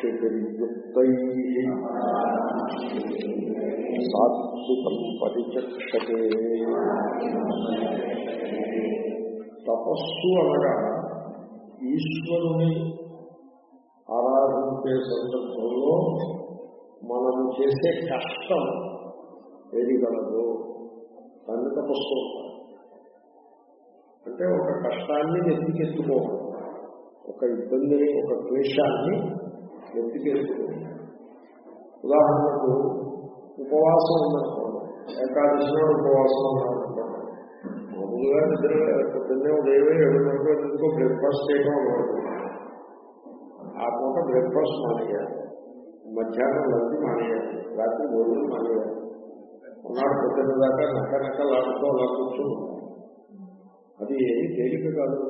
ఫలాకాంక్షిభిర్యుక్తై సాత్వికం పరిచక్షతే తపస్సు అనగా ఈశ్వరుని ఆరాధించే సందర్భంలో మనము చేసే కష్టం ఏది గలదు దాన్ని తపస్సు అంటే ఒక కష్టాన్ని నెత్తికెత్తుకోవడం ఒక ఇబ్బందిని ఒక ద్వేషాన్ని నెత్తికెత్తుకోవడం ఉదాహరణకు ఉపవాసం ఉందనుకోండి. ఏకాదశిలో ఉపవాసం ఉన్నామనుకోండి మామూలుగా నిద్ర పొద్దున్నే ఉదయమే ఏడు వరకు ఎందుకో బ్రేక్ఫాస్ట్ చేయడం అలవాటు. ఆ పూట బ్రేక్ఫాస్ట్ మానేయాలి. మధ్యాహ్నం లంచ్ మానేయాలి. రాత్రి భోజనం మానేయాలి. ఉన్నాడు పొద్దున్న దాకా నక్క నక్క లాడుతూ అలా కూర్చుని అది ఏమి తేలిక కాదు.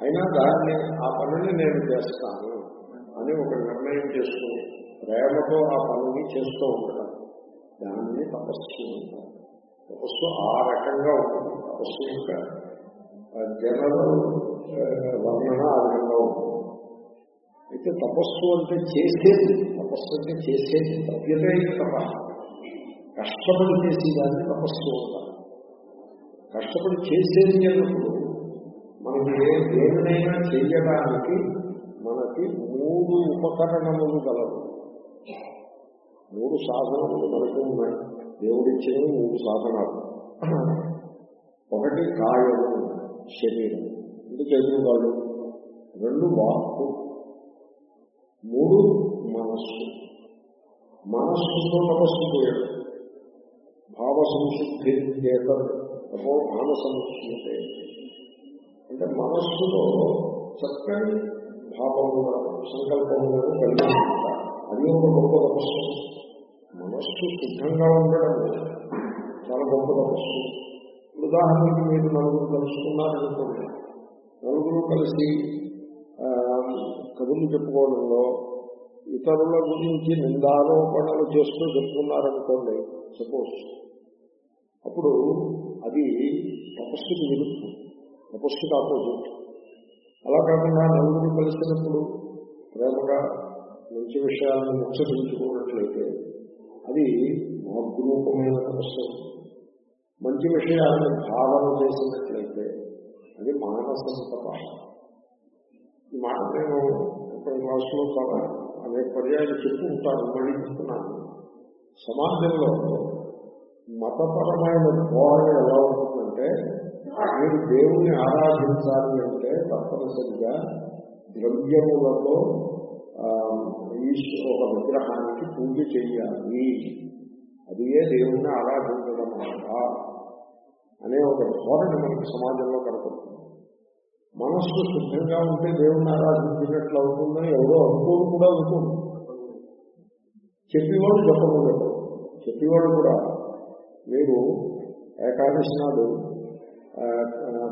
అయినా దాన్ని ఆ పనిని నేను చేస్తాను. అని ఒక నిర్ణయం చేసుకుని ప్రేమతో ఆ పనిని చేస్తూ ఉండడం దాన్ని తపస్సు తపస్సు ఆ రకంగా ఉంటుంది. తపస్సు యొక్క జనరల్ వర్ణన ఆ విధంగా ఉంటుంది. అయితే తపస్సు అంటే చేసేది తపస్సు అంటే చేసేది తప్యతైన తప కష్టపడి చేసేదాన్ని తపస్సు ఉంటారు కష్టపడి చేసేది అన్నప్పుడు మనకి దేనినైనా చేయడానికి మనకి మూడు ఉపకరణములు గలవు. మూడు సాధనములు మనకు ఉన్నాయి. దేవుడిచ్చినవి మూడు సాధనాలు. ఒకటి కాయము శరీరం. ఎందుకు చేతులు రెండు వాక్కు. మూడు మనస్సు. మనస్సుతో తపస్సు చేయడం భావ సంశుద్ధి చేతమో మానసముచ్యతే అంటే మనస్సులో చక్కని భావములను సంకల్పములను కలిగి అది ఒక గొప్ప తపస్సు మనస్సు శుద్ధంగా ఉండడం చాలా గొప్ప తపస్సు ఉదాహరణకి మీరు నలుగురు కలుసుకున్నారనుకోండి. నలుగురు కలిసి కబుర్లు చెప్పుకోవడంలో ఇతరుల గురించి నిందారోపణలు చేస్తూ చెప్పుకున్నారనుకోండి సపోజ్. అప్పుడు అది తపస్సుకి విరుద్ధం. తపస్సుకి ఆపోజిట్ అలా కాకుండా నలుగురు కలిసినప్పుడు ప్రేమగా మంచి విషయాలను ముచ్చరించుకున్నట్లయితే అది మహద్రూపమైన తపస్సు. మంచి విషయాలను భావన చేసినట్లయితే అది మానస తప ఈ మాట నేను ఒక క్లాసులో చాలా అనేక పర్యాయాలు చెప్తూ ఉంటాను మళ్ళీ చెప్తున్నాను. సమాజంలో మతపరమైన ధోరణ ఎలా ఉంటుందంటే మీరు దేవుణ్ణి ఆరాధించాలి అంటే తప్పనిసరిగా ద్రవ్యములతో ఒక విగ్రహానికి పూజ చేయాలి అది ఏ దేవుణ్ణి ఆరాధించడం అనే ఒక ధోరణి మనకి సమాజంలో కనపడుతుంది. మనస్సు శుద్ధంగా ఉంటే దేవుణ్ణి ఆరాధించినట్లు అవుతుందని ఎవరో అనుకోని కూడా అనుకోండి చెప్పేవాళ్ళు చెప్పకూడదు. చెప్పేవాళ్ళు కూడా మీరు ఏకాదశి నాడు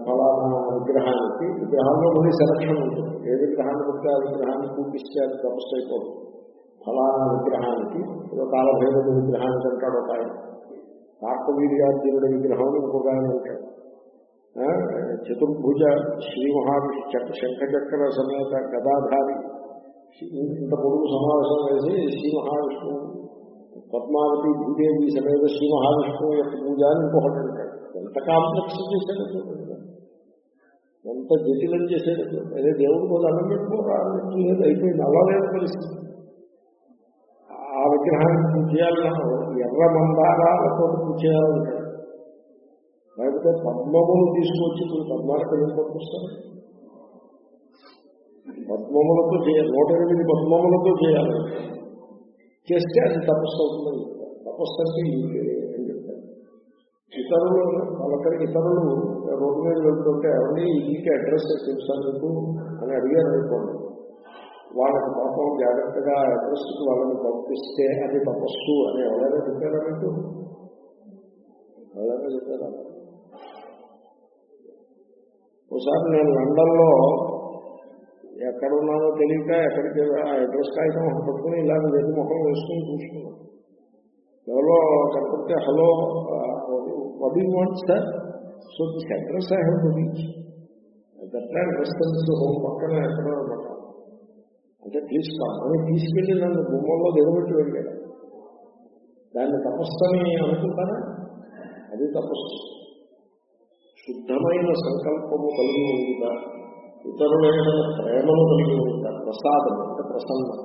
ఫలానా విగ్రహానికి విగ్రహాల్లో మళ్ళీ సెలక్షన్ ఉంటుంది. ఏ విగ్రహాన్ని బట్టి ఆ విగ్రహాన్ని పూజిస్తే అది తపస్సు అయిపోదు ఫలానా విగ్రహానికి ఏదో కాలభైరవ విగ్రహానికి అంటాడు ఒక ఆయన. కార్తవీర్యార్జునుడి విగ్రహం అని ఇంకొక ఆయన అంటాడు. ఆ, చతుర్భుజ శ్రీ మహావిష్ణు చక్ర శంఖచక్ర సమేత గదాధారి. ఇంత పొడుగు సమావేశం వేసి శ్రీ మహావిష్ణువు పద్మావతి భూదేవి సమేత శ్రీ మహావిష్ణువు యొక్క పూజ అని ఇంకొకటి అంటాడు. ఎంత కాంప్లెక్స్ చేశాడో చూడండి. ఎంత జటిలం చేశాడు అదే దేవుడు కూడా అన్నం పెట్టుకోరా లేదు అయిపోయింది. అలా లేదు పరిస్థితి. ఆ విగ్రహాన్ని పూజ చేయాలన్నా ఎర్ర మందారాలతో పూజ చేయాలంటాడు లేకపోతే పద్మములు తీసుకొచ్చి మీరు పద్మాలకు ఏం పట్టుకొస్తారు పద్మములతో చేయాలి. నూట ఎనిమిది పద్మములతో చేయాలి. చేస్తే అది తపస్సు అవుతుందని తపస్సు అంటే ఇదే ఇతరులు వాళ్ళకరి ఇతరులు రోడ్డు మీద వెళ్తుంటే ఎవరిని ఇంటికి అడ్రస్ తెలుసా మీకు అని అడిగారు అనుకోండి వాళ్ళకి పాపం జాగ్రత్తగా అడ్రస్ వాళ్ళని పంపిస్తే అది తపస్సు అని ఎవరైనా చెప్పారా మీకు? ఎవరైనా చెప్పారా? ఒకసారి నేను లండన్లో ఎక్కడ ఉన్నానో తెలియక ఎక్కడికి ఆ అడ్రస్ కాగితం పట్టుకుని ఇలాగ వెళ్ళి ముఖం వేసుకుని చూసుకున్నాను. ఎవరో కనుకుంటే hello what you want sir so this address I have to reach that response home పక్కన ఎక్కడ అనమాట అంటే తీసుకున్నాను కామ్ తీసుకెళ్ళి నన్ను గుమ్మంలో దిగబెట్టి వెళ్ళాడు దాన్ని తపస్సని అనుకుంటారా? అది తపస్సు. శుద్ధమైన సంకల్పము కలిగి ఉందా ఇతరులైన ప్రేమను కలిగి ఉంటారు ప్రసాదం అంటే ప్రసన్నత.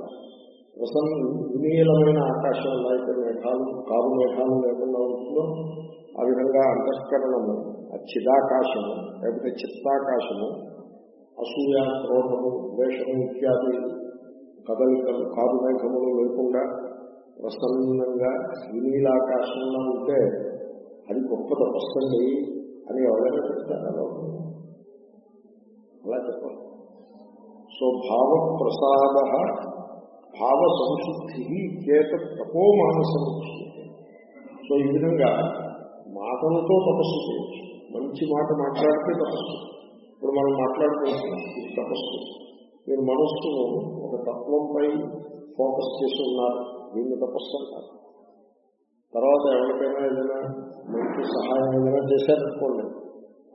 ప్రసన్న వినీలమైన ఆకాశం అయితే మేఘాలు కారు మేఘాలు లేకుండా ఉంటుందో ఆ విధంగా అంతఃకరణము ఆ చిదాకాశము లేకపోతే చిత్తాకాశము అసూయ క్రోధము ద్వేషము ఇత్యాది కదలికలు కారు మేఘములు లేకుండా ప్రసన్నంగా వినీలాకాశంలో ఉంటే అది గొప్ప తపస్సండి అని ఎవరైనా చెప్తారా అలా చెప్పాలి. సో భావ ప్రసాద భావ సంశుద్ధి చేత తపో మానసముచ్చి సో ఈ విధంగా మాటలతో తపస్సు చేయొచ్చు. మంచి మాట మాట్లాడితే తపస్సు. ఇప్పుడు మనం మాట్లాడుకుంటున్నాం ఇది తపస్సు. మీరు మనస్సును ఒక తత్వంపై ఫోకస్ చేసి ఉన్నారు. దీన్ని తపస్సు అంటారు. తర్వాత ఎవరికైనా ఏదైనా మంచి సహాయం ఏదైనా చేశారనుకోండి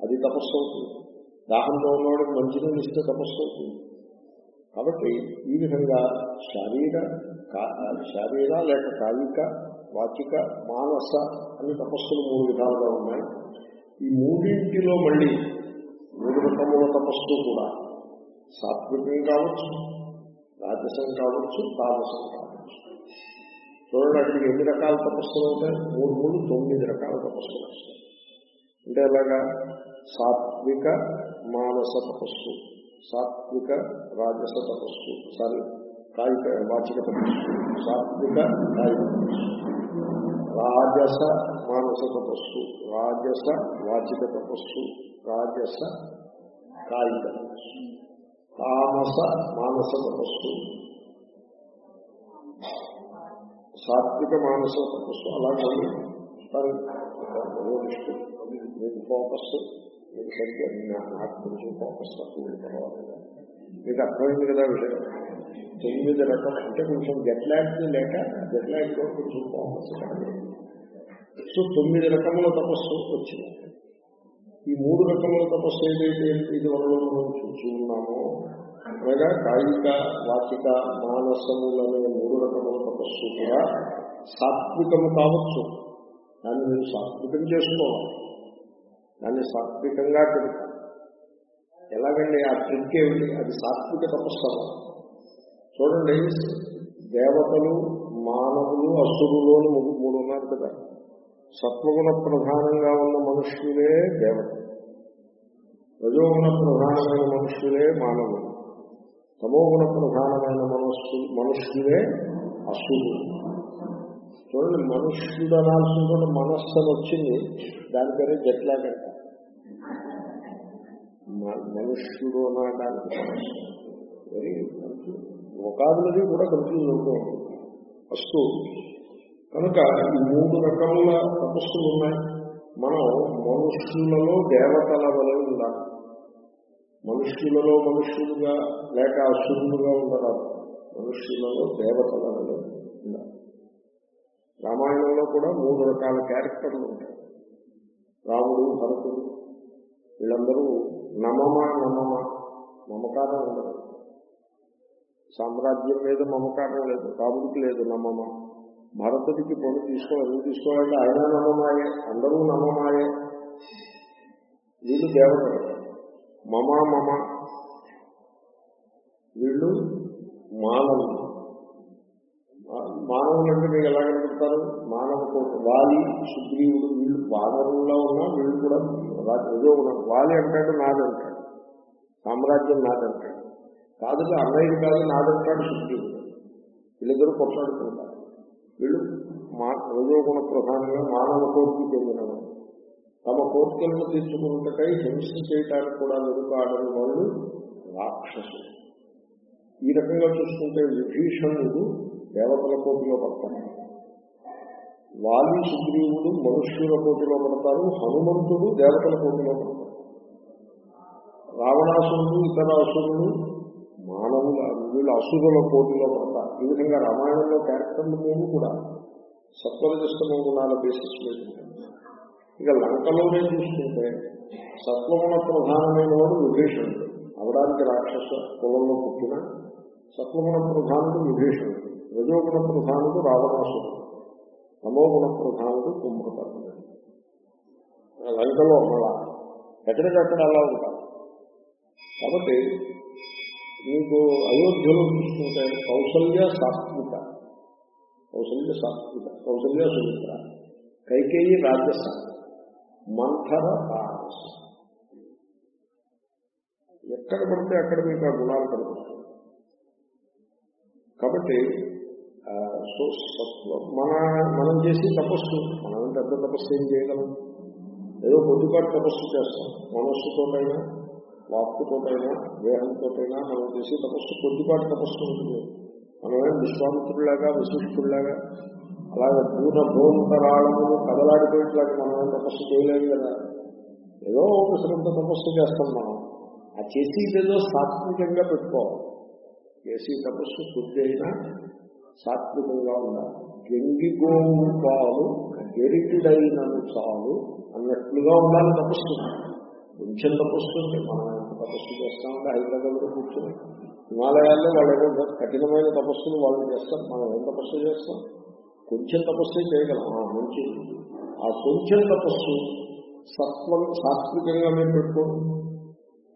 అది తపస్సు అవుతుంది. దాహంలో ఉన్నవాడికి మంచినీళ్ళు ఇస్తే తపస్సు అవుతుంది. కాబట్టి ఈ విధంగా శారీర శారీర లేక కాయిక వాచిక మానస అనే తపస్సులు మూడు విధాలుగా ఉన్నాయి. ఈ మూడింటిలో మళ్ళీ మూడు రకముల తపస్సు కూడా. సాత్వికం కావచ్చు రాజసం కావచ్చు తామసం కావచ్చు. చూడండి అక్కడికి ఎన్ని రకాల తపస్సులు ఉంటాయి? మూడు మూడు తొమ్మిది రకాల తపస్సులు వస్తాయి. అంటే అలాగా సాత్విక మానస తపస్సు. సాత్విక రాజస తపస్సు. సారీ కాయిక వాచిక తపస్సు. సాత్విక కాయిక తపస్సు. రాజస మానస తపస్సు. రాజస వాచిక తపస్సు. రాజస కాయిక తపస్సు. తామస మానస తపస్సు. సాత్విక మానస తపస్సు. అలాగే సరే ఫోకస్ మీకు సరిగ్గా నాకు కొంచెం ఫోకస్ తక్కువ పర్వాలేదు మీకు అర్థమైంది కదా విషయం. తొమ్మిది రకం అంటే కొంచెం గెట్లాక్ లేక గెట్లాక్లో కొంచెం ఫోకస్ సో తొమ్మిది రకముల తపస్సు వచ్చింది. ఈ మూడు రకముల తపస్సు ఏదైతే ఇది వల్ల మనం చూసి ఉన్నామో అనగా కాయిక వాచిక మానసములనే మూడు రకముల తపస్సు కూడా సాత్వికము కావచ్చు. దాన్ని మీరు సాత్వికం చేసుకోవాలి. దాన్ని సాత్వికంగా తిరుగుతాం ఎలాగండి? ఆ ట్రిక్ ఏమిటి? అది సాత్విక తపస్సు చూడండి దేవతలు మానవులు అసురులు అని మూడు మూడు ఉన్నారు కదా. సత్వగుణ ప్రధానంగా ఉన్న మనుష్యులే దేవతలు. రజోగుణ ప్రధానమైన మనుష్యులే మానవులు. తమోగుణ ప్రధానమైన మనస్సు మనుష్యులే అసురులు. చూడండి మనుష్యుడు అనాల్సిన మనస్సు అని వచ్చింది దాని పేరే జట్లాగంట మనుష్యుడు అనడానికి వెరీ కూడా కన్ఫ్యూజ్ అవుతూ ఉంటుంది కనుక ఈ మూడు రకముల తపస్సులు ఉన్నాయి. మనం మనుష్యులలో దేవతల వలె ఉండాలి. మనుష్యులలో మనుష్యులుగా లేక అసురులుగా ఉండరాదు. మనుష్యులలో దేవతల వలె ఉండాలి. రామాయణంలో కూడా మూడు రకాల క్యారెక్టర్లు ఉంటాయి. రాముడు భరతుడు వీళ్ళందరూ నమమా నమమా మమకారం ఉండదు. సామ్రాజ్యం మీద మమకారం లేదు రాముడికి లేదు నమమ. భరతుడికి పొడి తీసుకోవాలి ఎందుకు తీసుకోవాలంటే ఆయన నమ్మమాయే అందరూ నమమాయే. వీళ్ళు దేవతలు. మమ మమ. వీళ్ళు మానవులు. మానవులు అంటే మీకు ఎలా కనుకుంటారు మానవ వాలి సుగ్రీవుడు వీళ్ళు వానరుల్లో ఉన్నా వీళ్ళు కూడా రజోగుణం ఉన్నారు వాలి అంటాడు నాదంటాడు సామ్రాజ్యం నాదంటాడు కాదు అన్నయ్య కాదు నాదంటాడు సుగ్రీవుడు వీళ్ళిద్దరూ కొట్లాడుకుంటారు. వీళ్ళు మా రజోగుణ ప్రధానంగా మానవ కోర్టుకు చెందినవారు. తమ కోరికలను తీర్చుకున్నకై హింస చేయటానికి కూడా వెనుకాడని వాళ్ళు రాక్షసులు. ఈ రకంగా చూసుకుంటే విభీషణుడు దేవతల కోటిలో పడతాడు. వాలి సుగ్రీవుడు మనుష్యుల పోటీలో పడతారు హనుమంతుడు దేవతల పోటీలో పడతారు. రావణాసురుడు ఇతర అసురుడు మానవుల వీళ్ళు అసురుల పోటీలో పడతారు. ఈ విధంగా రామాయణంలో క్యారెక్టర్లు మేము కూడా. సత్వరజస్తమ గుణాల బేసిస్ మీద ఇక లంకలోనే చూసుకుంటే సత్వగుణ ప్రధానమైన వాడు విభీషణుడు అవడానికి రాక్షస కులంలో పుట్టిన సత్వగుణ ప్రధానుడు విభీషణుడు రజోగుణ ప్రధానుడు రావణాసురుడు. తమోగుణ ప్రధానుడు కుంభకర్ణుడు లంకలో మళ్ళా ఎక్కడికక్కడ అలా ఉంటారు? కాబట్టి మీకు అయోధ్యలో చూసుకుంటే కౌసల్య సాత్విక. కౌసల్య సాత్విక. కౌసల్య సుమిత్ర. కైకేయి రాజస. మంథర తారస ఎక్కడ పడితే అక్కడ మీకు ఆ గుణాలు కనిపిస్తుంది కాబట్టి సో సత్వం మన మనం చేసే తపస్సు మనం పెద్ద తపస్సు ఏం చేయగలం? ఏదో కొద్దిపాటు తపస్సు చేస్తాం. మనస్సుతోటైనా వాక్కుతోటైనా దేహంతోటైనా మనం చేసే తపస్సు కొద్దిపాటు తపస్సు ఉంటుంది. మనమేం విశ్వామిత్రులాగా విశిష్టులాగా అలాగే పూర్ణ భూమంతరాళములు కదలాడిపోయేట్లాగా మనం తపస్సు చేయలేము కదా? ఏదో ఒక శ్రద్ధ తపస్సు చేస్తాం మనం. ఆ చేసేదేదో సాత్వికంగా పెట్టుకోవాలి. చేసే తపస్సు కొద్ది అయినా సాత్వికంగా ఉండాలి గంగి గోవు పాలు గెరిటిడైనను చాలు అన్నట్లుగా ఉండాలి తపస్సు. కొంచెం తపస్సు అంటే మనం ఎంత తపస్సు చేస్తామంటే హైదరాబాద్లో కూర్చొని హిమాలయాల్లో వాళ్ళు ఏదో కఠినమైన తపస్సులు వాళ్ళు చేస్తారు మనం ఏం తపస్సు చేస్తాం? కొంచెం తపస్సే చేయగలం. మంచి మంచిది. ఆ కొంచెం తపస్సు సత్వం సాత్వికంగా మేము పెట్టుకోండి.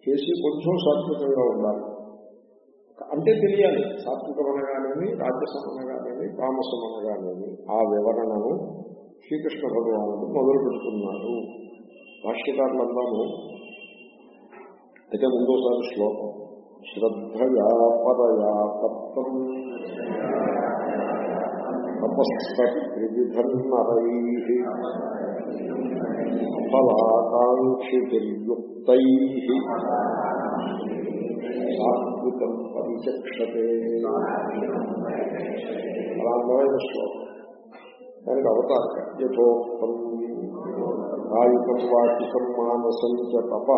చేసి కొంచెం సాత్వికంగా ఉండాలి. అంటే తెలియాలి. సాత్వికం అనగానేమి రాజసం ఆ వివరణను శ్రీకృష్ణ భగవానుడు మొదలు పెడుతున్నారు భాష్యకారులందాము అయితే ముందోసారి శ్లోకం. శ్రద్ధయా పరయా తత్వం తపస్విధన్నరై ఫలాకాంక్షియుక్తై సాత్వికం పరిచక్షతే అలా శ్లోకం దానికి అవతారిక యథోక్తం కాయికం వాచికం మానసం తప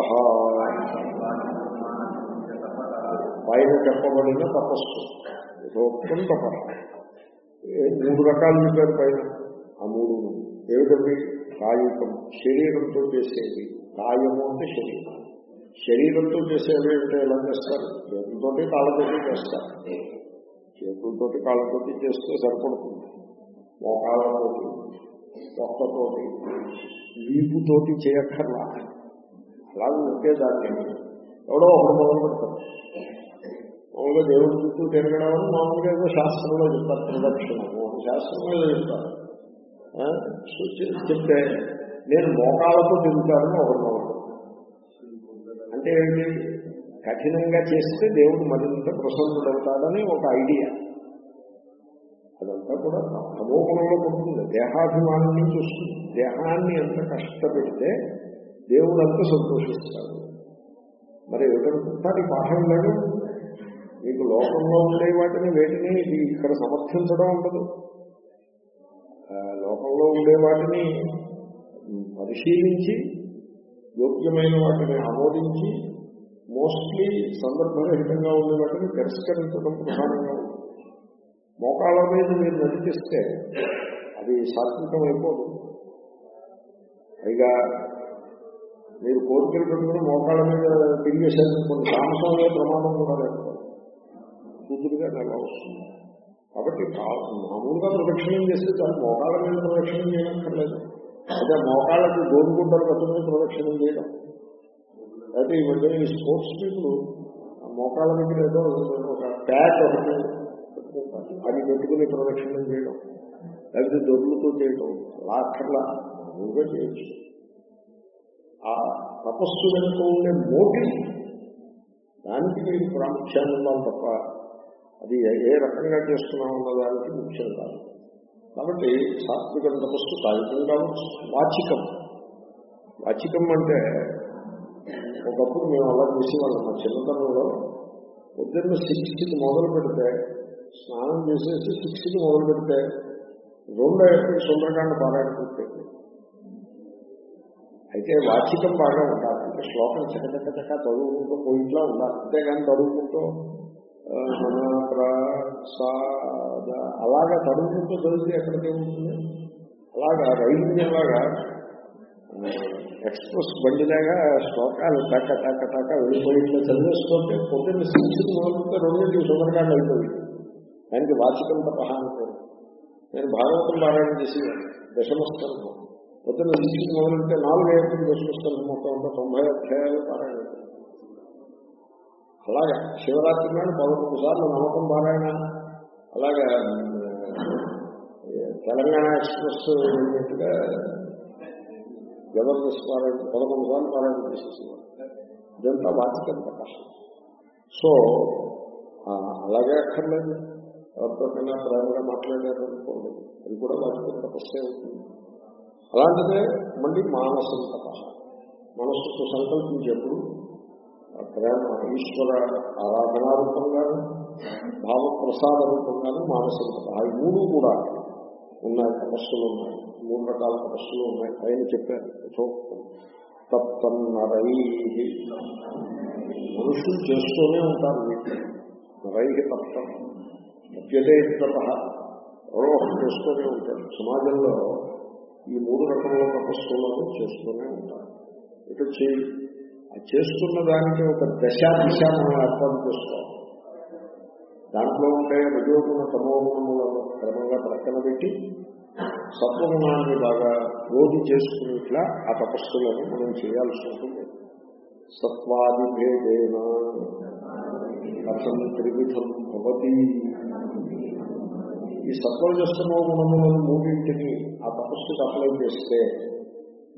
పైన చెప్పబడిన తపస్సు యథోక్తం తప మూడు రకాలు చెప్పారు పైన ఆ మూడు. ఏమిటండి? కాయుకం. శరీరంతో చేసేది. కాయము అంటే శరీరం. శరీరంతో చేసేవి ఏమిటో ఎలా చేస్తారు? చేతులతోటి కాళ్ళతోటి చేస్తారు. చేతులతోటి కాళ్ళతోటి చేస్తే సరిపడుతుంది. మోకాళ్ళతోటి ఒక్కతోటి వీపుతోటి చేయక్కర్లా. అలాగే ఉంటే దాన్ని ఎవడో ఒకడు మొదలు పెడతారు మామూలుగా దేవుడి చుట్టూ తిరగడం మామూలుగా ఏదో శాస్త్రంలో చెప్తారు ప్రదక్షిణము శాస్త్రంలో చెప్తారు. చెప్తే నేను మోకాళ్ళతో తిరుగుతానని ఒకడు మొదలు అంటే కఠినంగా చేస్తే దేవుడు మరింత ప్రసన్నుడవుతాడని ఒక ఐడియా. అదంతా కూడా తమోగుణంలో పడుతుంది. దేహాభిమానం నుంచి వస్తుంది దేహాన్ని ఎంత కష్టపెడితే దేవుడు అంత సంతోషిస్తాడు. మరి ఏమిటనుకుంటారు ఈ పాఠం లేదు? మీకు లోకంలో ఉండే వాటిని వేటిని ఇక్కడ సమర్థించడం ఉండదు. ఆ, లోకంలో ఉండే వాటిని పరిశీలించి యోగ్యమైన వాటిని ఆమోదించి మోస్ట్లీ సందర్భరహితంగా ఉండే వాటిని తిరస్కరించడం ప్రధానంగా ఉంటుంది మోకాళ్ళ మీద మీరు నడిపిస్తే అది సాత్వికం అయిపోదు పైగా మీరు కోరికలు పెట్టుకుని మోకాళ్ళ మీద తిరిగేసరికి కొన్ని సామసంలో ప్రమాదం కూడా లేకపోతే కూతురుగా నెల వస్తుంది? కాబట్టి మామూలుగా ప్రదక్షిణం చేస్తే దాన్ని మోకాళ్ళ మీద ప్రదక్షిణం లేదు అంటే మోకాళ్ళకి గోరుగుడ్డలు కట్టుకుని ప్రదక్షిణం చేయడం. అయితే ఈ ఈ స్పోర్ట్స్ పీపుల్ ఆ మోకాళ్ళ దగ్గర ఏదో ఒక ప్యాడ్ ఒకటి అది పెట్టుకుని ప్రదక్షిణం చేయడం. లేకపోతే దొర్లుతో చేయడం లాక్కర్లా చేయొచ్చు. ఆ తపస్సు వెనుక ఉండే మోటివ్ దానికి మీరు ప్రాముఖ్యాన్ని ఇవ్వాలి తప్ప అది ఏ- ఏ రకంగా చేస్తున్నాం అన్న దానికి ముఖ్యం కాదు. కాబట్టి సాత్విక తపస్సు కాగితం కావచ్చు. వాచికం. వాచికం అంటే ఒకప్పుడు మేము అలా చేసేవాళ్ళం. మా చిన్నతనంలో పొద్దున్న సిక్స్కి మొదలు పెడితే స్నానం చేసేసి సిక్స్కి మొదలు పెడితే రెండో ఎక్కడ సుందరకాండ పారాయణ పూర్తయింది. అయితే వాచికం బాగా ఉండాలి. అంటే శ్లోకం చకచక చక్క చదువుకుంటూ పోయిట్లా ఉండాలి. అంతేగాని చదువుకుంటూ ప్రసాద అలాగా చదువుకుంటూ చదివితే ఎక్కడికి ఉంటుంది? అలాగా రైలులాగా ఎక్స్ప్రెస్ బండిలాగా శ్లోకాలు టక్క టక్క టక్క వెళ్ళిపోయిట్లో చదివేస్తుంటే పొద్దున్న శిక్షణ మొదలుతో రెండింటి సుందరకాండ అయిపోయింది. దానికి వాచికం తపహ అనుకోరు నేను భాగవతం పారాయణ చేసి దశమస్థలం పొద్దున్న శిక్షణ మొదలుంటే నాలుగు ఏళ్ళు దశమస్థలం మొత్తం అంతా తొంభై అధ్యాయాలు పారాయణ. చేశాను. అలాగా శివరాత్రి నాడు పదకొండు సార్లు నమ్మకం పారాయణ అలాగా తెలంగాణ ఎక్స్ప్రెస్ వెళ్ళినట్టుగా జబర్దస్త్ పారాయణ పదకొండు సార్లు పారాయణ చేసేసేవారు ఇదంతా వాచికం ప్రకాశం. సో అలాగే అక్కర్లేదు. ఎవరితోటైనా ప్రేమగా మాట్లాడారు అనుకోండి అది కూడా వాచికం తపస్సే అవుతుంది. అలాంటిదే మళ్ళీ మానసం తపస్సు. మనస్సుకు సంకల్పించేప్పుడు ప్రేమ ఈశ్వర ఆరాధనా రూపంగాను భావ ప్రసాద రూపంగాను మానసిక తపస్సు మూడు కూడా ఉన్నాయి తపస్సులు ఉన్నాయి. మూడు రకాల తపస్సులు ఉన్నాయి. పైన చెప్పారు యథోక్తం. తప్పన్నరై మనుషులు చేస్తూనే ఉంటారు వీటిని. నరై తప్పం తప్యతే తప. చేస్తూనే ఉంటారు. సమాజంలో ఈ మూడు రకముల తపస్సులను చేస్తూనే ఉంటారు. ఇటు చేయి చేస్తున్న దానికి ఒక దశ దిశ మనం ఏర్పాటు చేసుకోవాలి. దాంట్లో ఉండే రజోగుణ తమోగుణములను క్రమంగా ప్రక్కన పెట్టి సత్వగుణాన్ని బాగా రోజు చేసుకున్నట్లా ఆ తపస్సులను మనం చేయాల్సి ఉంటుంది. సత్వాది భేదేన కథం త్రివిధం భవతి. ఈ సత్వజస్తమో గుణములను మూడింటిని ఆ తపస్సుకు అప్లై చేస్తే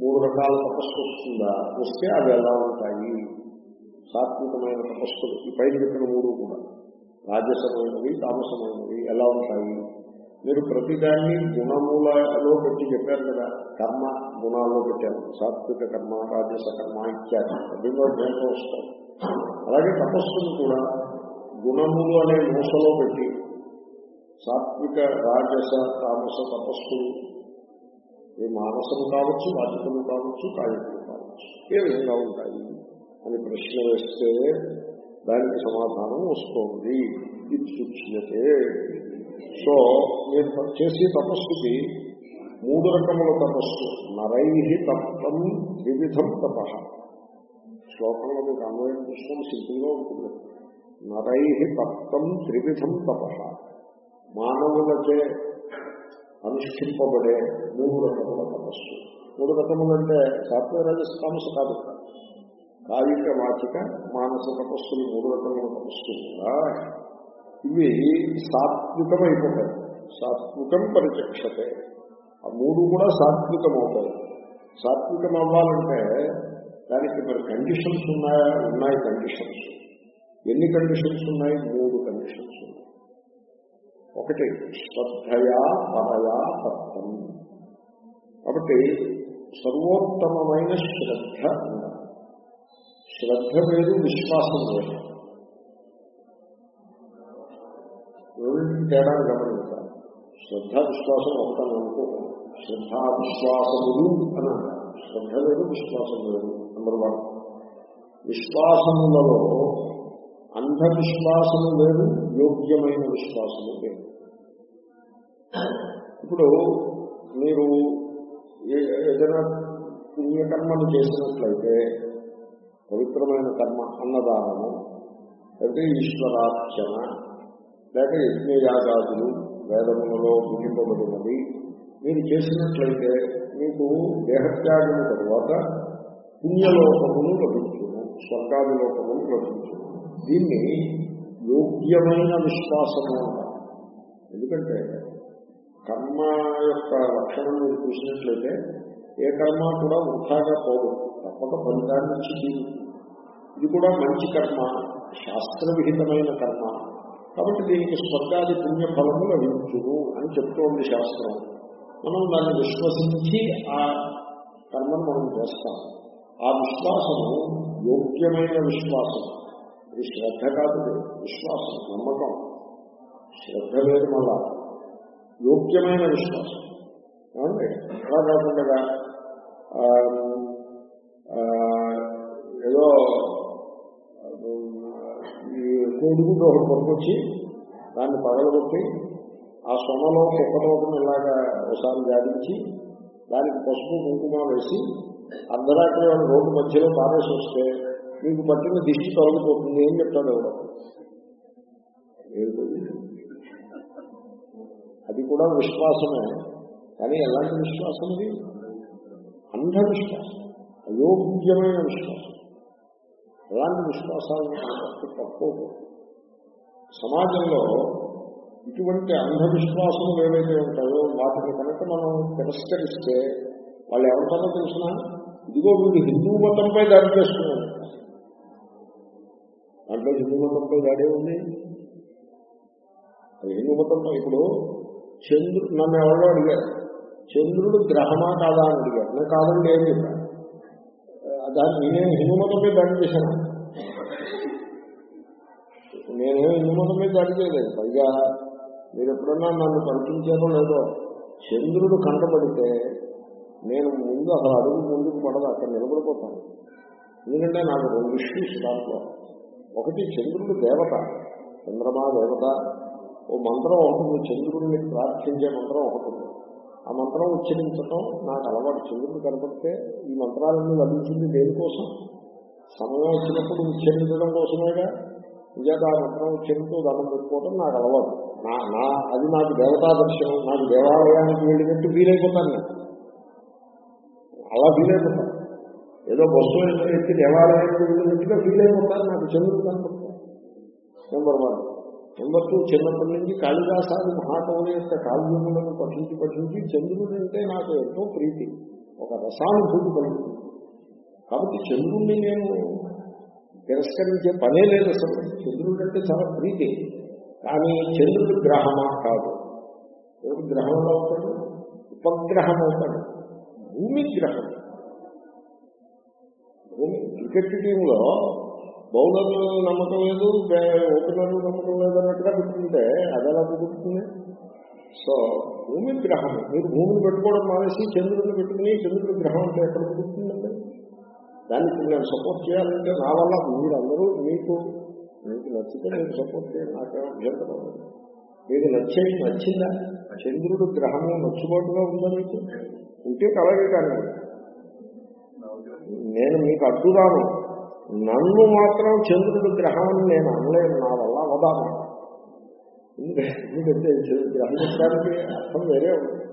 మూడు రకాల తపస్సు వస్తుందా? వస్తే అవి ఎలా ఉంటాయి? సాత్వికమైన తపస్సులు ఈ పైన చెప్పిన మూడు కూడా. రాజసమైనవి తామసమైనవి ఎలా ఉంటాయి? మీరు ప్రతిదాన్ని గుణములలో పెట్టి చెప్పారు కదా. కర్మ గుణాల్లో పెట్టారు. సాత్విక కర్మ రాజస కర్మ ఇత్యాది. రెండో అధ్యాయంలో వస్తాయి. అలాగే తపస్సును కూడా గుణములు అనే మూసలో పెట్టి సాత్విక రాజస తామస తపస్సులు ఏ మానసము కావచ్చు వాచికము కావచ్చు కాయకులు కావచ్చు. ఏ విధంగా ఉంటాయి? అని ప్రశ్న వేస్తే దానికి సమాధానం వస్తోంది. ఇది సూచ్యతే సో మీరు చేసే తపస్సుకి మూడు రకముల తపస్సు. నరై తప్తం వివిధం తప. శ్లోకంలో మీకు అన్వయం చూసుకొని సింపుల్గా ఉంటుంది. నరై తప్తం త్రివిధం తప. మానవులచే అనుష్ఠింపబడే మూడు రకముల తపస్సు. మూడు రకములంటే సాత్వరాజస్థామస కాదు. కాయిక వాచిక మానస తపస్సులు మూడు రకముల తపస్సు కూడా. ఇవి అయిపోతాయి సాత్వికం పరిచక్షతే. ఆ మూడు కూడా సాత్వికం అవుతాయి సాత్వికం అవ్వాలంటే దానికి మరి కండిషన్స్ ఉన్నాయా? ఉన్నాయి కండిషన్స్ ఎన్ని కండిషన్స్ ఉన్నాయి? మూడు కండిషన్స్ ఉన్నాయి. ఒకటి శ్రద్ధయా పరయా తత్వం. కాబట్టి సర్వోత్తమమైన శ్రద్ధ శ్రద్ధ వేరు విశ్వాసం వేరు రెండింటికి తేడా గమనించాలి? శ్రద్ధ విశ్వాసం ఒకటని అనుకోకూడదు శ్రద్ధ విశ్వాసములు అని శ్రద్ధ వేరు విశ్వాసం వేరు నెంబర్ వన్. విశ్వాసములలో అంధవిశ్వాసము వేరు యోగ్యమైన విశ్వాసము వేరు ఇప్పుడు మీరు ఏదైనా పుణ్యకర్మను చేసినట్లయితే పవిత్రమైన కర్మ అన్నదానము లేకపోతే ఈశ్వరార్చన లేక యజ్ఞయాగాదులు వేదములలో విధింపబడినవి మీరు చేసినట్లయితే మీకు దేహత్యాగం తరువాత పుణ్యలోకములు లభించును స్వర్గాది లోకములు లభించును. దీన్ని యోగ్యమైన విశ్వాసము అంటారు. ఎందుకంటే కర్మ యొక్క లక్షణం మీరు చూసినట్లయితే ఏ కర్మ కూడా వృధాగా పోదు. తప్పక ఫలితాన్ని ఇచ్చి తీరుతుంది. ఇది కూడా మంచి కర్మ. శాస్త్ర విహితమైన కర్మ. కాబట్టి దీనికి స్వర్గాది పుణ్య ఫలము లభించును అని చెప్తోంది శాస్త్రం. మనం దాన్ని విశ్వసించి ఆ కర్మను మనం చేస్తాం. ఆ విశ్వాసము యోగ్యమైన విశ్వాసం. ఇది శ్రద్ధ కాదు విశ్వాసం నమ్మకం. శ్రద్ధ లేదు మళ్ళా. యోగ్యమైన విశ్వాసం. ఏమండి? అలా కాకుండా ఏదో ఈ కోడిగుడ్డు ఒకటి పట్టుకొచ్చి దాన్ని పగలగొట్టి ఆ సొనలో కుక్కలోకం ఇలాగా ఒకసారి జాడించి దానికి పసుపు కుంకుమ వేసి అర్ధరాత్రి వాళ్ళు రోడ్డు మధ్యలో పారేసి వస్తే మీకు పట్టిన దిష్టి తొలగిపోతుంది. ఏం చెప్తాడు ఎవరు అది కూడా విశ్వాసమే. కానీ ఎలాంటి విశ్వాసం ఇది అంధవిశ్వాసం. అయోగ్యమైన విశ్వాసం. ఎలాంటి విశ్వాసాలను తక్కువ సమాజంలో ఇటువంటి అంధవిశ్వాసములు ఏవైతే ఉంటాయో వాటిని కనుక మనం తిరస్కరిస్తే వాళ్ళు ఎవరికన్నా తెలిసిన ఇదిగో వీడు హిందూ మతంపై దాడి చేస్తున్నాడు. దాంట్లో హిందూ మతంపై దాడే ఉంది అది హిందూ మతంలో ఇప్పుడు చంద్రుడు నన్ను ఎవరో అడిగారు. చంద్రుడు గ్రహమా కాదా అని అడిగారు. నేను కాదండి ఏం చెప్పాను? దాన్ని నేను హిందూ మతంపై దాడి చేశాను. నేనేం హిందూ మీద దాడి చేయలేదు. పైగా మీరు ఎప్పుడన్నా నన్ను కల్పించారో లేదో చంద్రుడు కంటపడితే నేను ముందు అసలు అడుగు ముందుకు పడదు అక్కడ నిలబడిపోతాను. ఎందుకంటే నాకు రెండు ఇష్యూస్ దాంట్లో ఒకటి చంద్రుడు దేవత చంద్రమా దేవత ఓ మంత్రం ఒకటి చంద్రుడిని ప్రార్థించే మంత్రం ఒకటి ఆ మంత్రం ఉచ్చరించటం నాకు అలవాటు. చంద్రుడు కనపడితే ఈ మంత్రాలన్నీ లభించింది దేనికోసం సమయం వచ్చినప్పుడు ఉచ్చరించడం కోసమేగా. నిజాక ఆ మంత్రం ఉచ్చరిస్తూ దండం పెట్టుకోవడం నాకు అలవాటు. నా నా అది నాకు దేవతా దర్శనం నాకు దేవాలయానికి వెళ్ళినట్టు వీలైపోతాను నేను. అలా వీలైపోతాను. ఏదో బస్సు ఎక్కి దేవాలయానికి వెళ్ళినట్టుగా వీలైపోతాను నాకు. చంద్రుడు కనపడతాను. నెంబర్ వన్ నెంబర్ టూ చిన్నప్పటి నుంచి కాళిదాసాది మహాకవుల యొక్క కావ్యములను పఠించి పఠించి చంద్రుడు అంటే నాకు ఎంతో ప్రీతి ఒక రసానుభూతి కలుగుతుంది కాబట్టి చంద్రుణ్ణి నేను తిరస్కరించే పనే లేదు అసలు. చంద్రుడు అంటే చాలా ప్రీతి కానీ చంద్రుడు గ్రహమా కాదు. ఎవరు గ్రహంలో అవుతాడు ఉపగ్రహం అవుతాడు భూమి గ్రహం. భూమి క్రికెట్ టీంలో బౌలర్ నమ్మకం లేదు ఓపెనర్ నమ్మకం లేదు అన్నట్టుగా పెట్టుకుంటే అది ఎలా కుదురుతుంది సో భూమి గ్రహం మీరు భూమిని పెట్టుకోవడం మానేసి చంద్రుడిని పెట్టుకుని చంద్రుడి గ్రహం అంటే ఎక్కడ కుదురుతుందండి దానికి నేను సపోర్ట్ చేయాలంటే నా వల్ల మీరందరూ మీకు మీకు నచ్చితే నేను సపోర్ట్ చేయాలి నాకేం అభ్యంతరం మీకు నచ్చే నచ్చిందా? చంద్రుడు గ్రహము నచ్చుబాటుగా ఉందా మీకు? ఉంటే కలగే కానీ నేను మీకు అడ్డురాను నన్ను మాత్రం చంద్రుడు గ్రహం నేను అనలేను నా వల్ల అవదాను ఎందుకంటే చంద్రుడు గ్రహం అర్థం వేరే ఉంది.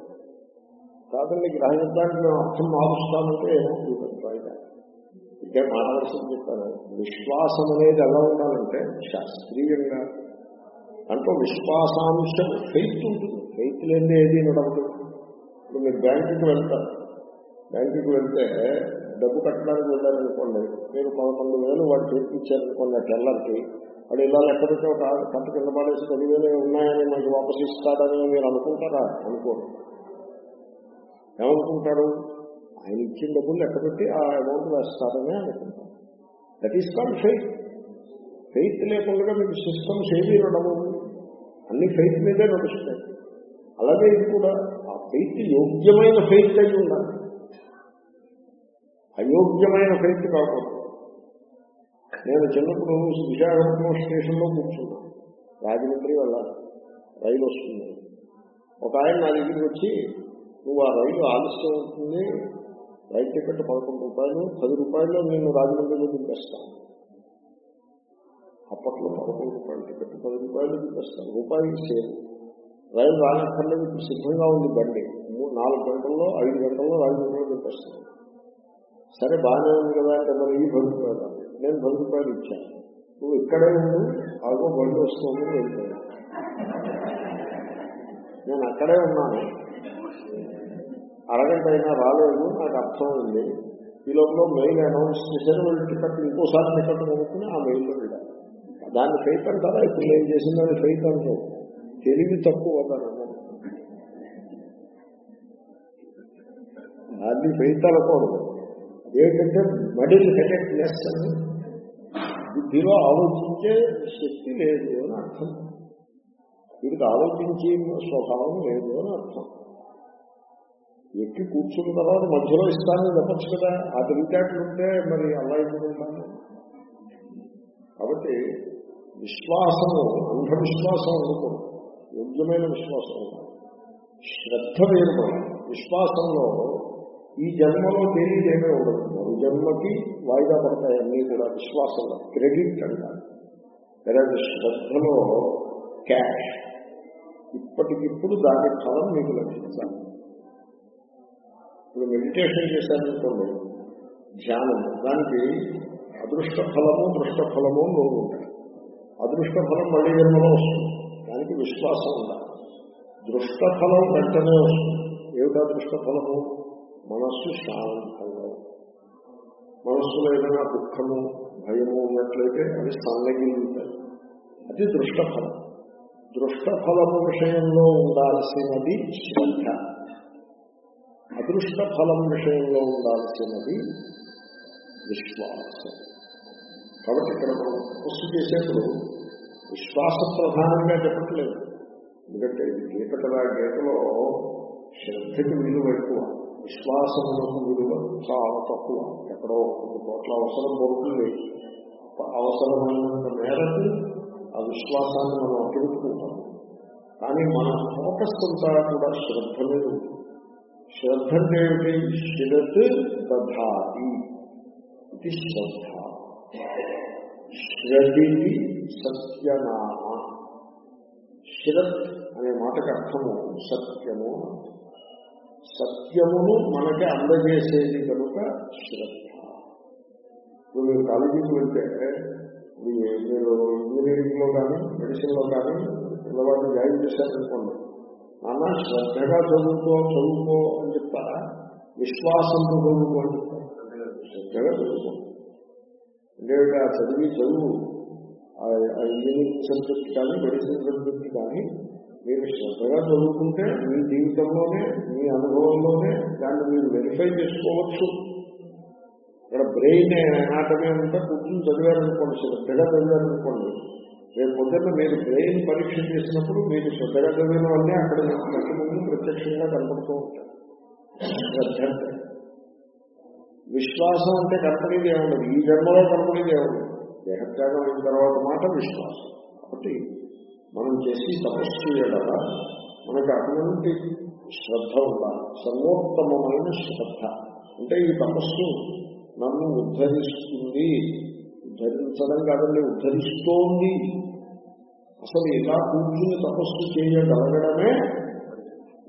కాదండి గ్రహించడానికి మేము అర్థం మారుస్తామంటే ఇదే మానవలసింది చెప్తాను విశ్వాసం అనేది ఎలా ఉండాలంటే శాస్త్రీయంగా దాంట్లో విశ్వాసాంశం ఫెయిత్ ఉంటుంది. ఫెయిత్ లేని ఏది నడవదు. ఇప్పుడు మీరు బ్యాంకుకి వెళ్తారు. బ్యాంకుకి వెళ్తే డబ్బు కట్టడానికి వెళ్ళారనుకోండి మీరు పదకొండు వేలు వాడు చేతికి ఆ టెల్లర్కి వాడు ఇలా లెక్క ఒక కట్ట కింద పడేసి పదివేలు ఉన్నాయని మనకి వాపసు ఇస్తాడని మీరు అనుకుంటారా? అనుకోరు. ఏమనుకుంటారు? ఆయన ఇచ్చిన డబ్బులు లెక్క పెట్టి ఆ అమౌంట్ వేస్తారని అనుకుంటారు. That is call faith faith లేకుండా మీకు సిస్టమ్ సేవీ ఉండవు అన్ని ఫెయిత్ మీదే నడుస్తాయి. అలాగే ఇది కూడా. ఆ ఫెయిత్ యోగ్యమైన ఫెయిత్ అయి ఉండాలి. అయోగ్యమైన ఫెయిత్ కాకూడదు నేను చిన్నప్పుడు విశాఖపట్నం స్టేషన్లో కూర్చున్నాను. రాజమండ్రి వల్ల రైలు వస్తుంది. ఒక ఆయన నా దగ్గరికి వచ్చి నువ్వు ఆ రైలు ఆలస్యం అవుతుంది. రైలు టికెట్ పదకొండు రూపాయలు పది రూపాయలు నేను రాజమండ్రిలో దింపేస్తాను అప్పట్లో పదకొండు రూపాయలు టికెట్ పది రూపాయలు దింపేస్తాను రూపాయలు సేవ్. రైలు రానక్కర్లేదు సిద్ధంగా ఉంది బండి. మూడు నాలుగు గంటల్లో ఐదు గంటల్లో రాజమండ్రిలో దింపేస్తాను సరే బాగానే ఉంది కదా అంటే మరి ఈ పది రూపాయలు నేను పది రూపాయలు ఇచ్చాను. నువ్వు ఇక్కడే ఉండు ఆగో బండి వస్తుంది వెళ్ళిపోయాను నేను అక్కడే ఉన్నాను. అరగంట అయినా రాలేదు నాకు అర్థం ఉంది ఈ లోపల మెయిల్ అనౌన్స్ చేశారు వీళ్ళు టికెట్ ఇంకోసారి టికెట్ కొనుక్కుని ఆ మెయిల్లో వెళ్ళారు దాన్ని ఫెయిత్ అంటారా? ఇప్పుడు నేను చేసిందని ఫెయిత్ అంటూ. తెలివి తక్కువ దాని అది ఫెయిత్ అనకూడదు. ఏంటంటే మడిల్ హెడెడ్నెస్ అని. బుద్ధిలో ఆలోచించే శక్తి లేదు అని అర్థం. వీరికి ఆలోచించి స్వభావం లేదు అని అర్థం. ఎక్కి కూర్చున్న తర్వాత మధ్యలో ఇస్తానని చెప్పచ్చు కదా. ఆ తెలివితేటలు ఉంటే మరి అలా ఎందుకుంటాను కాబట్టి విశ్వాసము అంధవిశ్వాసం అనుకోండి. యోగ్యమైన విశ్వాసం. శ్రద్ధ వేరు విశ్వాసంలో ఈ జన్మలో తెలియదేమే ఉండదు. మరో జన్మకి వాయిదా పడతాయన్నీ కూడా విశ్వాసంలో క్రెడిట్ అంటారు. లేదా శ్రద్ధలో క్యాష్ ఇప్పటికిప్పుడు దాని ఫలం మీకు లభించాలి. ఇప్పుడు మెడిటేషన్ చేశారనుకోండి ధ్యానం దానికి అదృష్ట ఫలము దృష్ట ఫలము మూడు ఉంటాయి. అదృష్ట ఫలం మళ్ళీ జన్మలో వస్తుంది. దానికి విశ్వాసం ఉండాలి. దృష్ట ఫలం వెంటనే వస్తుంది. ఏమిటా దృష్ట ఫలము? మనస్సు శాంతంగా మనస్సులో ఏదైనా దుఃఖము భయము ఉన్నట్లయితే అవి సన్నగిలుతాయి అది దృష్ట ఫలం దృష్ట విషయంలో ఉండాల్సినది శ్రద్ధ. అదృష్ట ఫలం విషయంలో ఉండాల్సినది విశ్వాసం. కాబట్టి ఇక్కడ మనం తపస్సు చేసేప్పుడు విశ్వాస ప్రధానంగా చెప్పట్లేదు. ఎందుకంటే గీత కదా గీతలో శ్రద్ధకి విలువ ఎక్కువ. విశ్వాసములకు విలువ చాలా తక్కువ. ఎక్కడో కొన్ని చోట్ల అవసరం పడుతుంది. అవసరమైనంత మేరకు ఆ విశ్వాసాన్ని మనం అభివృద్ధుకుంటాం కానీ మన ఫోకస్ అంతా కూడా శ్రద్ధ లేదు. శ్రద్ధ అంటే ఏమిటి శిరత్ దధాతి. ఇది శ్రద్ధ. శ్రద్ధి సత్యనామ. శిరత్ అనే మాటకి అర్థము సత్యము సత్యమును మనకి అందజేసేది కనుక శ్రద్ధ. ఇప్పుడు మీరు కాలేజీకి వెళ్తే మీరు ఇంజనీరింగ్లో కానీ మెడిసిన్లో కానీ పిల్లవాడిని జాయిన్ చేశారనుకోండి నాన్న శ్రద్ధగా చదువుకో చదువుకో అని చెప్తారా విశ్వాసంతో చదువుకో అని చెప్తారు శ్రద్ధగా చదువుకో. అంటే ఆ చదివి చదువు ఆ ఇంజనీరింగ్ సబ్జెక్ట్ కానీ మెడిసిన్ సబ్జెక్ట్ కానీ మీరు శ్రద్ధగా చదువుకుంటే మీ జీవితంలోనే మీ అనుభవంలోనే దాన్ని మీరు వెరిఫై చేసుకోవచ్చు. ఇక్కడ బ్రెయిన్ అనాటమీ ఉంటే కూర్చుని చదివారనుకోండి శ్రద్ధగా చదివారనుకోండి. రేపు పొద్దున్న మీరు బ్రెయిన్ పరీక్ష చేసినప్పుడు మీరు శ్రద్ధగా చదివినవన్నీ అక్కడ కట్టి ముందు ప్రత్యక్షంగా కనపడుతూ ఉంటాయి శ్రద్ధ అంటే విశ్వాసం అంటే కనపడేది ఏముండదు. ఈ జన్మలో కనపడేది ఏముండదు. దేహత్యాగం అయిన తర్వాత మాట విశ్వాసం. కాబట్టి మనం చేసి తపస్సు ఎడల మనకు అటువంటి శ్రద్ధ ఉండాలి సర్వోత్తమైన శ్రద్ధ. అంటే ఈ తపస్సు నన్ను ఉద్ధరిస్తుంది. ఉద్ధరించడం కాదండి ఉద్ధరిస్తోంది. అసలు ఇలా కూర్చుని తపస్సు చేయగలగడమే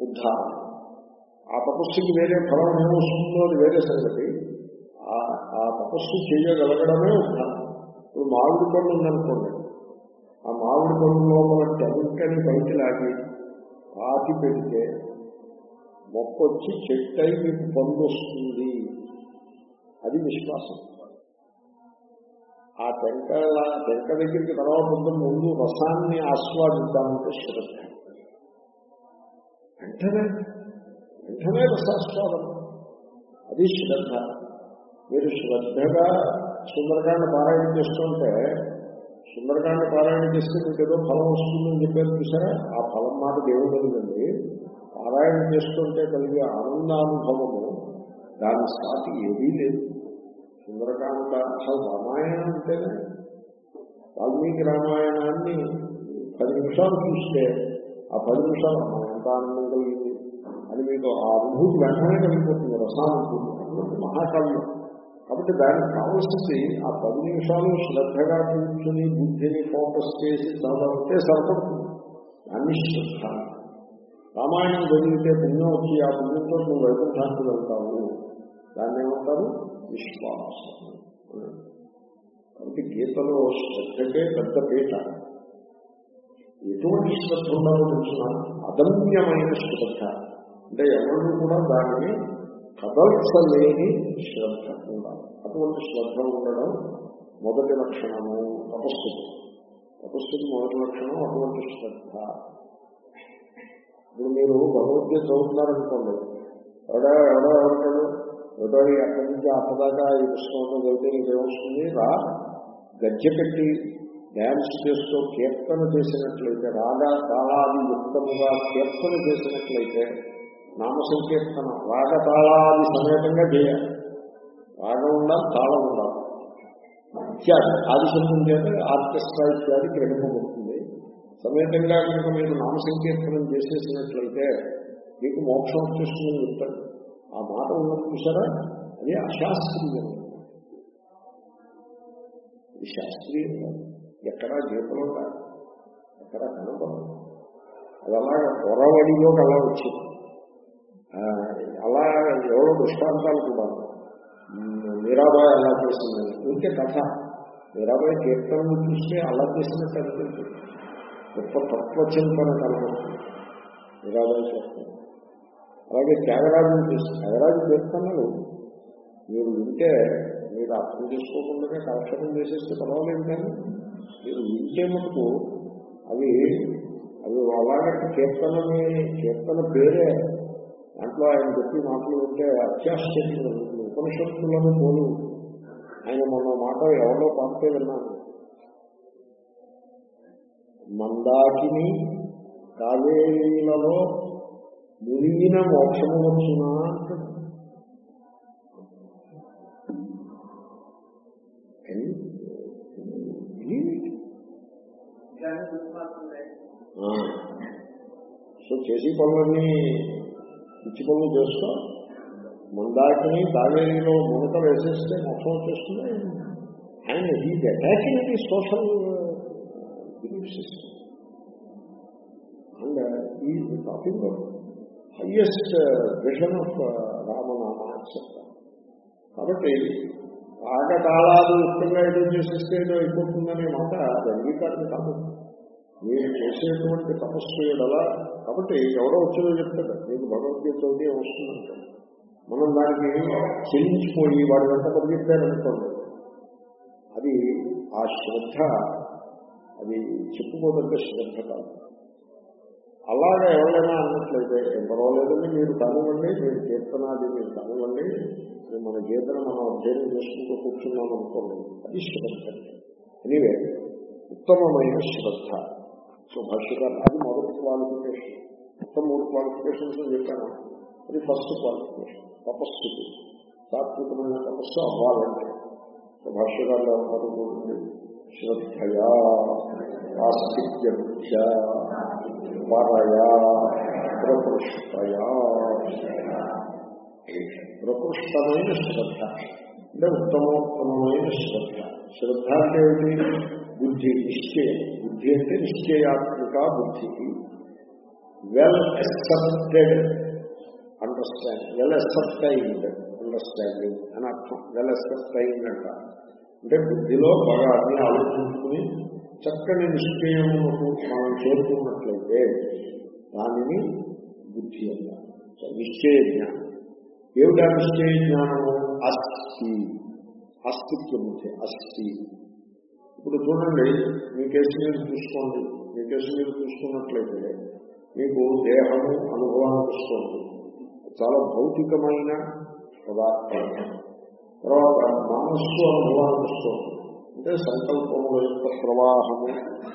ఉద్ధారం. ఆ తపస్సుకి వేరే ఫలం ఏమొస్తుందో అది వేరే సంగతి. ఆ- ఆ తపస్సు చేయగలగడమే ఉద్ధారం. ఇప్పుడు మామిడి పండు ఉందనుకోండి ఆ మామిడి పండు లోపల టెంకని బయట లాగి పాతి పెడితే మొక్క వచ్చి చెట్టు అయి మీకు పండు వస్తుంది. అది విశ్వాసం. ఆ టెంక టెంక దగ్గరికి తర్వాత కొంత ముందు రసాన్ని ఆస్వాదిద్దామంటే శ్రద్ధ. వెంటనే వెంటనే రసాస్వాదం. అది శ్రద్ధ. మీరు శ్రద్ధగా సుందరకాండ పారాయణ చేస్తుంటే సుందరకాండ పారాయణ చేస్తే మీకు ఏదో ఫలం వస్తుందని చెప్పారు చూసారా? ఆ ఫలం మాట దేవుడు కలిగింది పారాయణ చేస్తుంటే కలిగే ఆనందానుభవము దాని సాటి ఏదీ లేదు. సుందరకాండ అసలు రామాయణం అంటేనే వాల్మీకి రామాయణాన్ని పది నిమిషాలు చూస్తే ఆ పది నిమిషాలు ఎంత ఆనందం కలిగింది. అని మీకు ఆ అనుభూతి వెంటనే కలిగిపోతుంది. రసానుభూతి. మహాకావ్యం. కాబట్టి దానికి కావలసింది ఆ పది నిమిషాలు శ్రద్ధగా కూర్చుని బుద్ధిని ఫోకస్ చేసి చదవతే సరిపడుతుంది. దాన్ని శ్రద్ధ రామాయణం జరిగితే పుణ్యం వచ్చి ఆ పుణ్యంతో నువ్వు వైకుంఠానికి వెళ్తావు. దాన్ని ఏమంటారు? విశ్వాసం. కాబట్టి గీతలో శ్రద్ధకే పెద్ద పీట ఎటువంటి శ్రద్ధ ఉండాలో తెలిసిన? అదమ్యమైన శ్రద్ధ అంటే ఎవరు కూడా దానిని కదల్చలేని శ్రద్ధ ఉండాలి. అటువంటి శ్రద్ధ ఉండడం మొదటి లక్షణము తపస్సు. తపస్సుకి మొదటి లక్షణం అటువంటి శ్రద్ధ. ఇప్పుడు మీరు భగవద్గీత చదువుతున్నారనుకోండి. ఎవడో ఎవడో ఎవరు ఎవడో అక్కడి నుంచి అప్పదాకా ఈ పుస్తకంలో చదివితే నీకు రా గజ్జె పెట్టి డ్యాన్స్ చేస్తూ కీర్తన చేసినట్లయితే రాగా తాళాది యుక్తముగా కీర్తన చేసినట్లయితే నామ సంకీర్తనం రాగ తాళాది సమేతంగా చేయాలి. రాగం ఉండాలి తాళం ఉండాలి ఇత్యాది ఆదిశబ్దం చేత ఆర్కెస్ట్రా ఇత్యాది గ్రహింపబడుతుంది సమేతంగా కనుక మీరు నామ సంకీర్తనం చేసేసినట్లయితే మీకు మోక్షం వచ్చేస్తుందని చెప్తాడు ఆ మాట ఉన్నది చూసారా? అది అశాస్త్రీయం ఇది శాస్త్రీయం కాదు. ఎక్కడా జీవితంలో కాదు. ఎక్కడా కనపడదు అది అలాగే పొరవడిలో అలా వచ్చింది. అలా ఎవరో దృష్టాంతాలు కూడా. మీరాబాయ్ అలా చేసిందని ఇంకే కథ. మీరాబాయ్ కీర్తనలు చూస్తే అలా చేసినట్టు అనిపించింది గొప్ప తత్వచింతన కనబడుతుంది మీరాబాయ్ చేస్తాను అలాగే త్యాగరాజుని చూసి త్యాగరాజు కీర్తనలు మీరు వింటే మీరు అర్థం చేసుకోకుండా కాలక్షేపం చేసేస్తే పర్వాలేదు కానీ మీరు వింటే మటుకు అవి అవి అలాగే కీర్తనని కీర్తన పేరే దాంట్లో ఆయన చెప్పి మాటలు వింటే అత్యాశ్చర్యం. ఉపనిషత్తులను పోలు. ఆయన మొన్న మాట ఎవరో పాడితే విన్నాను మందాకిని కావేరీలలో మునిగిన మోక్షము వచ్చునా. సో చేసి పనులన్నీ పిచ్చి పనులు చేస్తూ మందాకిని కావేరీలో మునక వేసేస్తే మొత్తం వచ్చేస్తుంది. ఆయన ఈ attacking the social belief system and ఈ టాకింగ్ హైయెస్ట్ విషన్ ఆఫ్ రామనామ చెప్తారు కాబట్టి రాగతాళాలు ఉత్తంగా ఏదో చేసేస్తే ఏదో అయిపోతుందనే మాట అది అంగీకారం కాదు. మీరు చేసేటువంటి తపస్సు ఎలా కాబట్టి ఎవరో వచ్చేదో చెప్తాడు మీకు భగవద్గీత చదివి మనం దానికి చెల్లించిపోయి వాడి వెంట పరిగెత్తారనుకోండి అది ఆ శ్రద్ధ అది చెప్పుకోదగ్గ శ్రద్ధ కాదు. అలాగే ఎవరైనా అన్నట్లయితే పర్వాలేదండి మీరు కానివ్వండి మీరు కీర్తనాది మీరు కానివ్వండి మన గీతను మనం అధ్యయనం చేసుకుంటూ కూర్చున్నాం అనుకోండి అది శ్రద్ధ ఎనీవే ఉత్తమమైన శ్రద్ధ. సో భాష్యకారు అది మొదటి క్వాలిఫికేషన్ మొత్తం మూడు క్వాలిఫికేషన్స్ చెప్పాను అది ఫస్ట్ క్వాలిఫికేషన్ తపస్సుకి సాత్వికమైన తపస్సు అవ్వాలంటే సో భాష్యకారులు ఏమంటారు శ్రద్ధయా ఆస్తిక్యం చ పరయా ప్రకృష్టయా ప్రకృష్టమైన శ్రద్ధ అంటే ఉత్తమోత్తమైన శ్రద్ధ శ్రద్ధ అంటే ఏమిటి బుద్ధి నిశ్చయం బుద్ధి అంటే నిశ్చయాత్మిక బుద్ధి. Well accepted understanding well accepted understanding అని అర్థం. వెల్ ఎక్సెప్టైండ్ అంట. అంటే బుద్ధిలో బాగా అన్ని ఆలోచించుకుని చక్కని నిశ్చయమునకు మనం చేరుకున్నట్లయితే దానిని బుద్ధి అన్నారు నిశ్చయ జ్ఞానం. ఏమిటా నిశ్చయ జ్ఞానము? అస్థి. అస్తిత్వ అస్థి. ఇప్పుడు చూడండి మీ కేసు మీరు చూసుకోండి. మీ కేసు మీరు చూసుకున్నట్లయితే మీకు దేహము అనుభవానికి వస్తుంది చాలా భౌతికమైన పదార్థం తర్వాత మనస్సు అనుభవానికి వస్తుంది అంటే సంకల్పముల యొక్క ప్రవాహము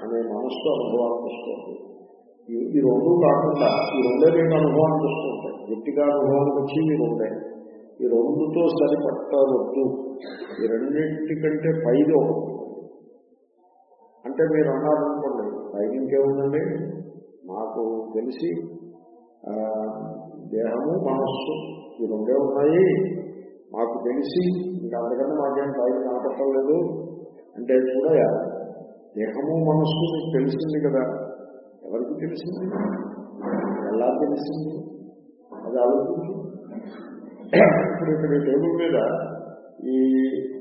అనే మనస్సు అనుభవానికి వస్తుంది ఈ- రెండు కాకుండా ఈ రెండే మీకు అనుభవానికి వస్తుంటాయి గట్టిగా అనుభవానికి వచ్చి ఈ రెండే. ఈ రెండుతో సరిపట్టవద్దు. ఈ రెండింటికంటే పైది ఒకటి. అంటే మీరు అన్నారనుకోండి పైన ఇంకేముందండి మాకు తెలిసి దేహము మనస్సు ఈ రెండే ఉన్నాయి. మాకు తెలిసి ఇంకా అంతకంటే మాకేం పైన కనపట్టలేదు అంటే చూడయా దేహము మనస్సు మీకు తెలిసింది కదా. ఎవరికి తెలిసింది? ఎలా తెలిసింది? అది ఆలోచించు. ఇప్పుడు ఇక్కడ టేబుల్ మీద ఈ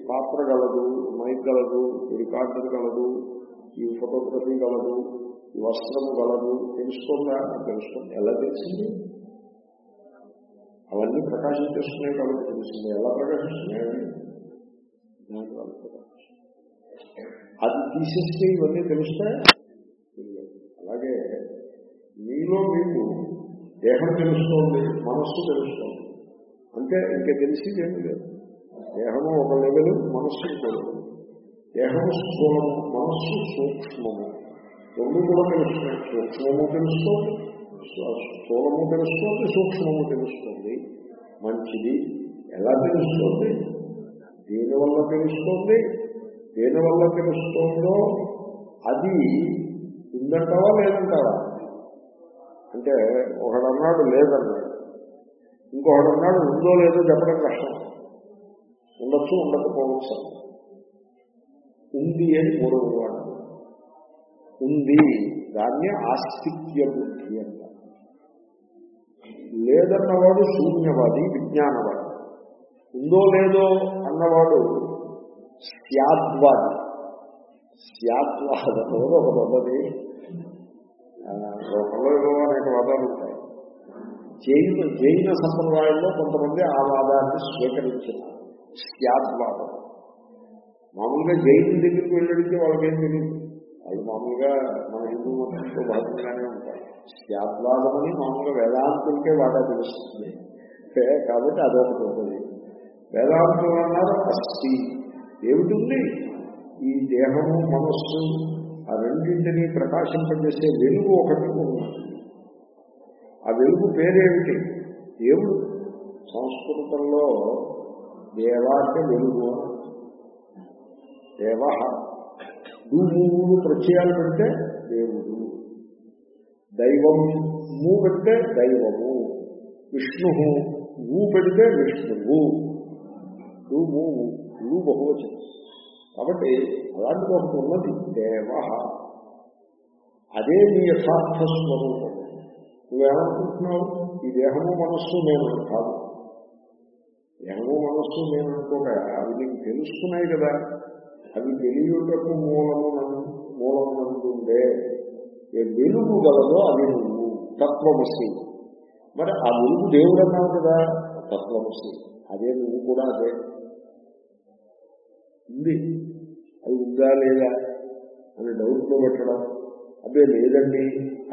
పాత్ర గలదు మైక్ గలదు రికార్డర్ గలదు ఈ ఫోటోగ్రఫీ గలదు ఈ వస్త్రము గలదు తెలుసుకోండా తెలుసుకోండి ఎలా తెలిసింది? అవన్నీ ప్రకాశించేస్తున్నాయి కాబట్టి తెలిసింది. ఎలా ప్రకాశిస్తున్నాయని అది తీసేస్తే ఇవన్నీ తెలుస్తాయి? అలాగే మీలో మీకు దేహం తెలుస్తోంది మనస్సు తెలుస్తోంది. అంటే ఇంకా తెలిసింది లేదు. దేహము ఒక లెవెల్ మనస్సు ఇంకో దేహము స్థూలము మనస్సు సూక్ష్మము. రెండు కూడా తెలుస్తున్నాయి సూక్ష్మము తెలుస్తుంది స్థూలము తెలుస్తుంది సూక్ష్మము తెలుస్తుంది. మంచిది ఎలా తెలుస్తుంది? దేనివల్ల తెలుస్తుంది? దేనివల్ల తెలుస్తుందో అది ఉందంటావా లేదంటావా? అంటే ఒకడన్నాడు లేదన్నాడు. ఇంకొకడన్నాడు ఉందో లేదో చెప్పడం కష్టం. ఉండొచ్చు ఉండకపోవచ్చు. ఉంది అని మూడవ వాడు. ఉంది దాన్ని ఆస్తిక్య బుద్ధి అంటారు లేదన్నవాడు శూన్యవాది విజ్ఞానవాది. ఉందో లేదో అన్నవాడు స్యాద్వాది. స్యాద్వాదం ఒక ఉన్నది లోకంలో ఏవో అనేక వాదాలు ఉంటాయి. జైన జైన సంప్రదాయంలో కొంతమంది ఆ వాదాన్ని స్వీకరించారు. స్యాద్వాదం. మామూలుగా జైన్ దగ్గరికి వెళ్ళడితే వాళ్ళకేం తెలియదు అది మామూలుగా మన హిందూ మతంతో భాగంగానే ఉంటారు. స్యాద్వాదం అని మామూలుగా వేదాంతులకే వాటా తెలుస్తుంది. కాబట్టి అదొకటి ఉంటుంది. వేదాంతులు అన్నారు అస్థి ఏమిటి ఈ దేహము మనస్సు ఆ రెండింటినీ ప్రకాశింపజేసే వెలుగు ఒకటి ఉన్నది ఆ వెలుగు పేరేమిటి? దేవుడు సంస్కృతంలో దేవ వెలుగు వెలుగు దేవ మూడు ప్రత్యయాలు పెడితే దేవుడు. దైవం మూ పెడితే దైవము. విష్ణు ఊ పెడితే విష్ణువు. ఊ ఊ బహువచనం. కాబట్టి అలాంటిది ఒకటి ఉన్నది. దేవ అదే నీ యథార్థ స్వరూపం. నువ్వేమనుకుంటున్నావు? ఈ దేహము మనస్సు నేను కాదు దేహము మనస్సు నేను అనుకోక అవి నీకు తెలుస్తున్నాయి కదా. అవి తెలియటకు మూలము మూలమునందుండే. ఏ వెలుగు గలదో అది నువ్వు. తత్వమసి మరి ఆ వెలుగు దేవుడు అన్నావు కదా తత్వమసి అదే నువ్వు కూడా అదే. ఉంది. అది ఉందా లేదా అని డౌట్లో పెట్టడం. అదే లేదండి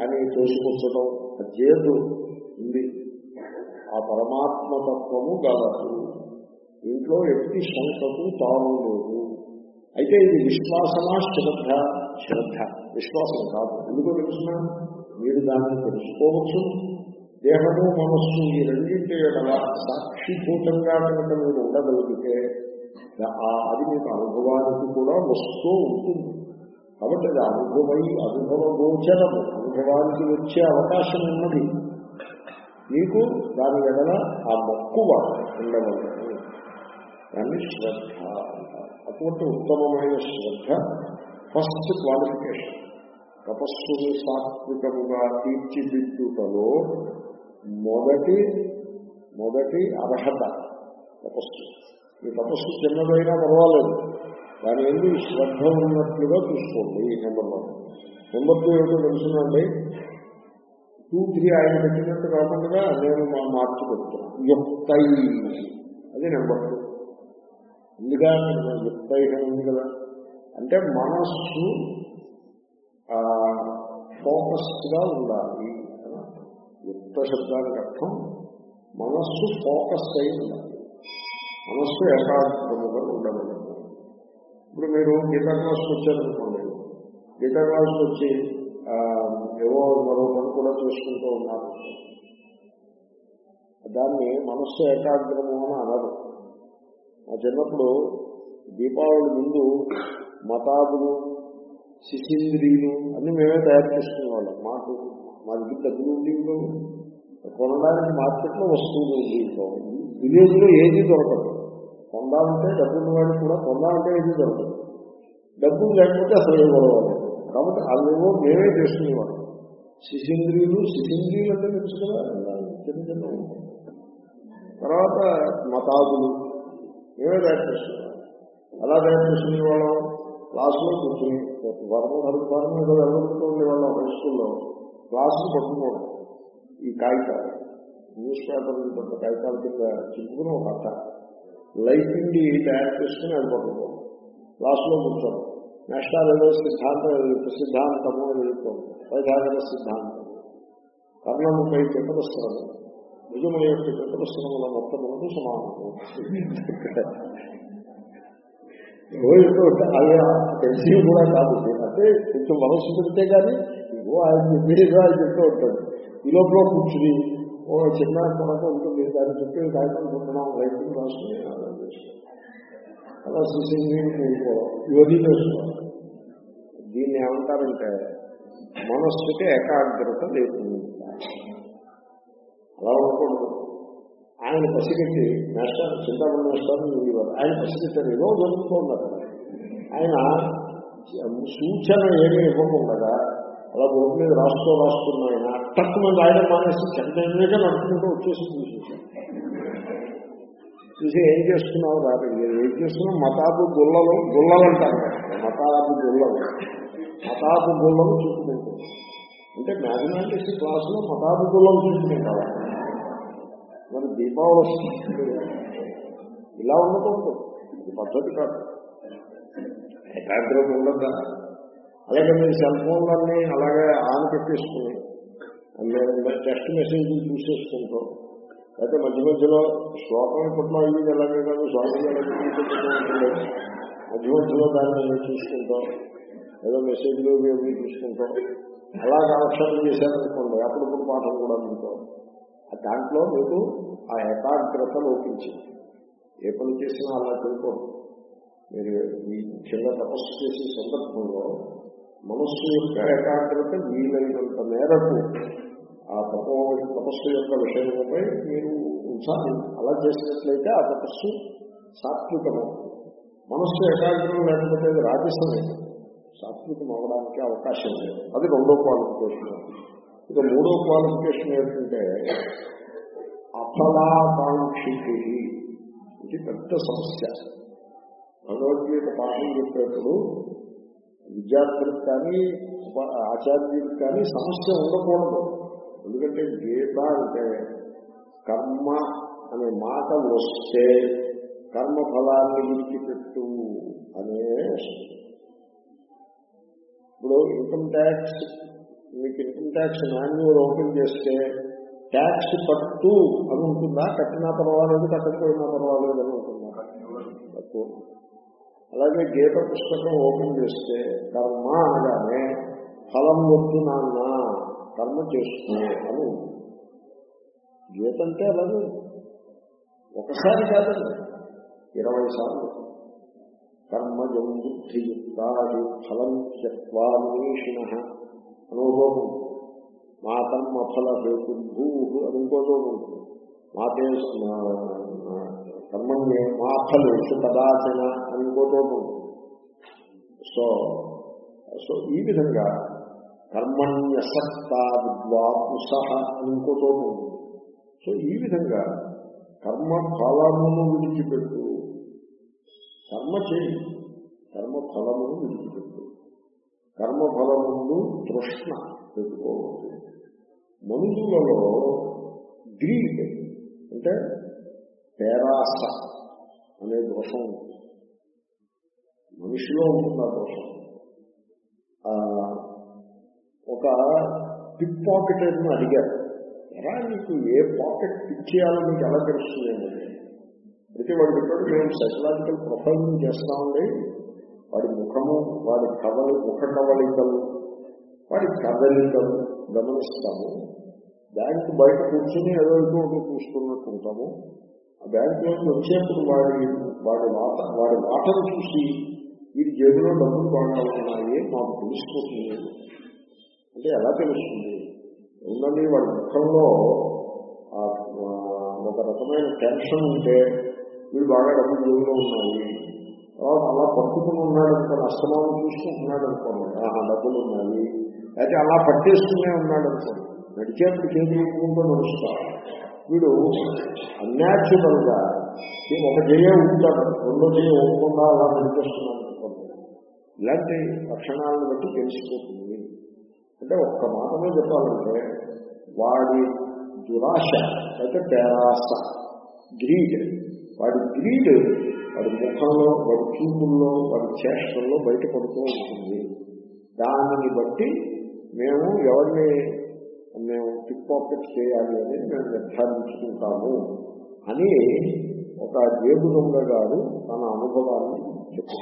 అని తోసుకొచ్చడం అధ్యేతు ఉంది. ఆ పరమాత్మతత్వము గలదు. ఇంట్లో ఎట్టి శంకకు తాను లేదు. అయితే ఇది విశ్వాసమా శ్రద్ధ? శ్రద్ధ. విశ్వాసం కాదు. ఎందుకో తెలుసిన? మీరు దాన్ని తెలుసుకోవచ్చు. దేహము మనస్సు ఈ రెండింటి సాక్షిభూతంగా కనుక మీరు ఉండగలిగితే అది మీకు అనుభవానికి కూడా వస్తూ ఉంటుంది. కాబట్టి అది అనుభవై అనుభవ గోచరము అనుభవానికి వచ్చే అవకాశం ఉన్నది. మీకు దాని ఎడల ఆ మక్కువ ఉండవలను. దాన్ని శ్రద్ధ. అటువంటి ఉత్తమమైన శ్రద్ధ ఫస్ట్ క్వాలిఫికేషన్. తపస్సుని సాత్వికముగా తీర్చిదిద్దుటలో మొదటి మొదటి అర్హత తపస్సు. ఈ తపస్సు చిన్నదైనా పర్వాలేదు దాని ఎందుకు శ్రద్ధ ఉన్నట్లుగా చూసుకోండి నెంబర్ వన్ నెంబర్ టూ ఏమిటో తెలుసునండి. టూ త్రీ ఆయన పెట్టినట్టు కాకుండా నేను మా మార్చి పెడుతున్నాను యుక్తై. అది నెంబర్ టూ ముందుగా యుక్తై ఉంది కదా? అంటే మనస్సు ఫోకస్డ్గా ఉండాలి యుక్త శబ్దానికి అర్థం మనస్సు ఫోకస్ అయి ఉండాలి. మనస్సు ఏకాగ్రముగా ఉండగలదు ఇప్పుడు మీరు గీతా క్లాస్కి వచ్చారనుకోండి. గీతా క్లాస్కి వచ్చి ఏవో మరో పని కూడా చూసుకుంటూ ఉన్నారు. దాన్ని మనస్సు ఏకాగ్రము అని అనరు. మా చిన్నప్పుడు దీపావళి ముందు మతాబులు శిశింద్రియులు అన్ని మేమే తయారు చేసుకునేవాళ్ళం మాకు మా దగ్గర డబ్బులు ఉండేవిలో కొనడానికి మార్కెట్లో వస్తువులు ఉండేవిలో విలేజ్లో ఏది దొరకదు. కొందామంటే డబ్బులు వాడు కూడా కొందామంటే ఏది దొరకదు. డబ్బులు లేకపోతే అసలు ఏం కాబట్టి అవేమో మేమే చేసుకునేవాళ్ళం శిశింద్రియులు శిశింద్రియులు అంటే తెలుసు కదా? చిన్న చిన్న తర్వాత మతాదులు. మేమే తయారు చేసుకున్నాం ఎలా తయారు చేసుకునేవాళ్ళం క్లాసులో కూర్చుని వరమ హరిద్వారం ఏదో వెళ్ళబడుతూ ఉండేవాళ్ళం హై స్కూల్లో క్లాసులు పట్టుకోవడం. ఈ కాగితాలు. న్యూస్ పేపర్ కొంత కాగితాల కింద చింపుకుని ఒక అట్ట. లైఫ్ నుండి తయారు చేసుకుని అది పట్టుకోవడం. క్లాసులో కూర్చోవడం. నేషనల్ ఏదో సిద్ధాంతం సిద్ధాంతము అని చెప్తాం వైభాగన సిద్ధాంతం. కర్ణముపై చతురస్రము నిజము యొక్క చతురస్రముల మొత్తములకు సమానము. రోజుతో అది తెలిసి కూడా కాదు. అంటే కొంచెం మనసు పెడితే కానీ ఇగో ఆయన చెప్పేదో ఆయన చెప్తూ ఉంటాడు. ఈ లోపల కూర్చుని ఓ చిన్న కొనక ఉంటుంది దాన్ని చెప్పి కాయకుంటున్నాం రైతులు రాసుకుని అలా చేసుకోవాలి అలా చేసుకోవాలి దీన్ని ఏమంటారంటే మనస్సుకి ఏకాగ్రత లేకుండా అలా ఉండకూడదు ఆయన పసిగట్టి నేషనల్ చింతామణి నేషనల్ ఆయన పసిగట్టారు ఏదో జరుగుతున్నారు ఆయన సూచన ఏమీ ఇవ్వకుండా అలా బోర్డు మీద రాస్తూ రాస్తున్న ఆయన తక్కువ రాయడం మానేసి చెడ్డగా నడుపుకుంటూ వచ్చేసి చూసేసారు చూసి ఏం చేస్తున్నావు రాదు ఏం చేస్తున్నావు మతాబు గుల్లలు గుల్లలు అంటారు మతాపు గుల్లలు మతాబు గుల్లలు చూసుకుంటాం. అంటే మ్యాథమెటిక్స్ క్లాసులో మతాబు గుల్లలు చూసుకుంటావా మరి దీపావళి వస్తుంది. ఇలా ఉండకూడదు. ఇది పద్ధతి కాదు. ఏకాగ్రత ఉండద్దా? అలాగే మీరు సెల్ ఫోన్లన్నీ అలాగే ఆన్ పెట్టేసుకుని టెక్స్ట్ మెసేజ్ చూసేసుకుంటాం. అయితే మధ్య మధ్యలో శ్లోకం ఇప్పట్లో ఇది ఎలాగే కాదు స్వామి ఉంటుంది. మధ్య మధ్యలో దాన్ని చూసుకుంటాం. ఏదో మెసేజ్లు ఇవి చూసుకుంటాం. అలా కాలక్షేపం చేశారనుకోండి అప్పుడప్పుడు పాఠం కూడా వింటాం. దాంట్లో మీకు ఆ ఏకాగ్రత లోపించింది. ఏ పని చేసినా అలా తెలుకోండి మీరు ఈ చిన్న తపస్సు చేసే సందర్భంలో మనస్సు యొక్క ఏకాగ్రత వీలైనంత మేరకు ఆ తపో తపస్సు యొక్క విషయంపై మీరు ఉంచాలి అలా చేసినట్లయితే ఆ తపస్సు సాత్వికమవుతుంది. మనస్సు ఏకాగ్రం లేకపోతే అది సాత్వికం అవడానికి అవకాశం లేదు. అది రెండో క్వాలిఫికేషన్ ఇక మూడో క్వాలిఫికేషన్ ఏంటంటే అఫలాకాంక్షి ఇది పెద్ద సమస్య. భగవద్గీత పాఠం చెప్పేప్పుడు విద్యార్థులకు కానీ ఆచార్యులకు కానీ సమస్య ఉండకూడదు. ఎందుకంటే గీత అంటే కర్మ అనే మాట వస్తే కర్మఫలాన్ని విడిచిపెట్టు అనే ఇప్పుడు ఇన్కమ్ ట్యాక్స్ మీకు ఇన్కమ్ ట్యాక్స్ మాన్యువల్ ఓపెన్ చేస్తే ట్యాక్స్ కట్టు అని ఉంటుందా? కట్టినా పర్వాలేదు కట్టకపోయినా పర్వాలేదు అని ఉంటుందా? తక్కువ అలాగే గీత పుస్తకం ఓపెన్ చేస్తే కర్మ అనగానే ఫలం వద్దు నాన్న కర్మ చేస్తున్నా అని గీత అంటే అలాగే. ఒకసారి కాదండి ఇరవై సార్లు. కర్మజం బుద్ధియుక్తాది ఫలం త్యక్వాన్వేషిణ అనుభవం మా కర్మ ఫల హేతు భూ అని ఇంకోటో ఉంటుంది మాతే కర్మణ్యే మా ఫలేషు కదాచన అని ఇంకోటో ఉంటుంది సో సో ఈ విధంగా కర్మణ్యసక్త విద్వాంస అని ఇంకోటో ఉంటుంది సో ఈ విధంగా కర్మ ఫలమును విడిచిపెట్టు కర్మ చేయి కర్మ ఫలమును విడిచిపెట్టు. కర్మ ఫలముందు తృష్ణ పెట్టుకోవద్దు. మనుషులలో గ్రీడ్ అంటే పేరాస అనే దోషం ఉంటుంది మనిషిలో ఉంటుంది ఆ దోషం ఒక పిక్ పాకెట్ అని అడిగారు. ఎలా నీకు ఏ పాకెట్ పిక్ చేయాలో మీకు ఎలా తెలుస్తుంది? అయితే వాడు చెప్పాడు మేము సైకలాజికల్ ప్రొఫైలింగ్ చేస్తామండి వాడి ముఖము వాడి కవలి ముఖ కవలికలు వాడి కదలికలు గమనిస్తాము. బ్యాంకు బయట కూర్చొని ఏదో ఒకటి చూసుకున్నట్టు ఉంటాము ఆ బ్యాంకులోకి వచ్చేప్పుడు వాడి వాడి మాట వాడి మాటను చూసి వీడి జేబులో డబ్బులు బాగా ఉన్నాయి మాకు తెలిసిపోతుంది. అంటే ఎలా తెలుస్తుంది? ఉందండి వాడి ముఖంలో ఒక రకమైన టెన్షన్ ఉంటే వీడు బాగా డబ్బులు జేబులో ఉన్నాయి అలా పట్టుకుని ఉన్నాడు అనుకోండి అస్తమానం చూసుకుంటున్నాడు అనుకోండి ఆహా డబ్బులు ఉన్నాయి. అయితే అలా పట్టేసుకునే ఉన్నాడు అనుకోండి నడిచేప్పుడు చేతి ఊపుకుంటూ నడుస్తాడు వీడు అన్యాచురల్గా ఒక జయ ఉంటాడు రెండో జయ ఊపకుండా అలా నడిచేస్తున్నాడు అనుకోండి ఇలాంటి లక్షణాలను బట్టి తెలిసిపోతుంది. అంటే ఒక్క మాటలో చెప్పాలంటే వాడి దురాశ అయితే పేరాస గ్రీడ్ వాడి గ్రీడ్ వాడి ముఖంలో వాడి చూపుల్లో వాడి చేష్టల్లో బయటపడుతూ ఉంటుంది. దానిని బట్టి మేము ఎవరిని మేము పిక్ పాకెట్ చేయాలి అని మేము నిర్ధారించుకుంటాము అని ఒక జేబు దొంగ గారు తన అనుభవాన్ని చెప్పు